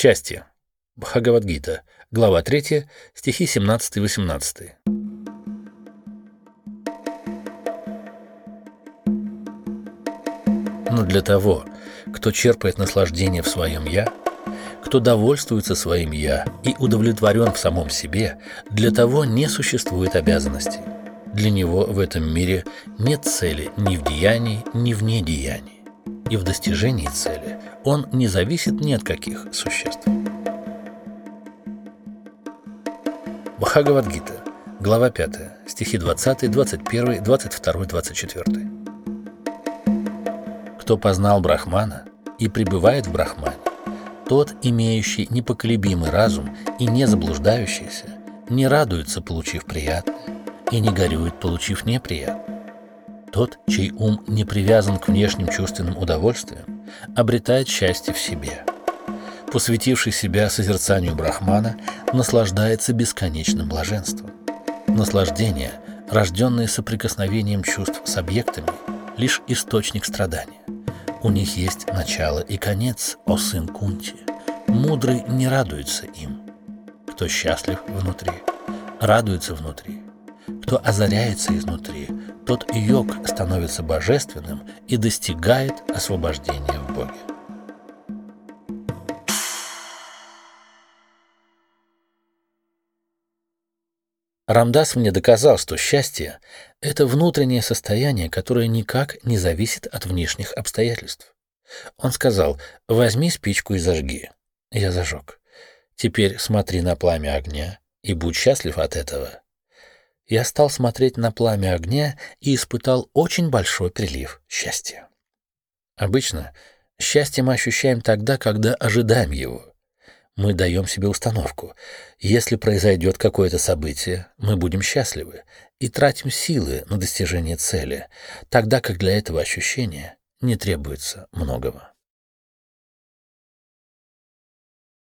Счастье. Бхагавадгита. Глава 3, стихи 17-18. Но для того, кто черпает наслаждение в своем «я», кто довольствуется своим «я» и удовлетворен в самом себе, для того не существует обязанностей. Для него в этом мире нет цели ни в деянии, ни в недеянии. И в достижении цели он не зависит ни от каких существ. Бхагавадгита, глава 5, стихи 20, 21, 22, 24. Кто познал Брахмана и пребывает в Брахмане, тот, имеющий непоколебимый разум и не заблуждающийся, не радуется, получив приятное, и не горюет, получив неприятное. Тот, чей ум не привязан к внешним чувственным удовольствиям, обретает счастье в себе. Посвятивший себя созерцанию Брахмана, наслаждается бесконечным блаженством. Наслаждение, рожденное соприкосновением чувств с объектами, лишь источник страдания. У них есть начало и конец, о сын Кунти. Мудрый не радуется им. Кто счастлив внутри, радуется внутри. Кто озаряется изнутри, тот йог становится божественным и достигает освобождения в Боге. Рамдас мне доказал, что счастье — это внутреннее состояние, которое никак не зависит от внешних обстоятельств. Он сказал, возьми спичку и зажги. Я зажег. Теперь смотри на пламя огня и будь счастлив от этого. Я стал смотреть на пламя огня и испытал очень большой прилив счастья. Обычно счастье мы ощущаем тогда, когда ожидаем его мы даем себе установку. Если произойдет какое-то событие, мы будем счастливы и тратим силы на достижение цели, тогда как для этого ощущения не требуется многого.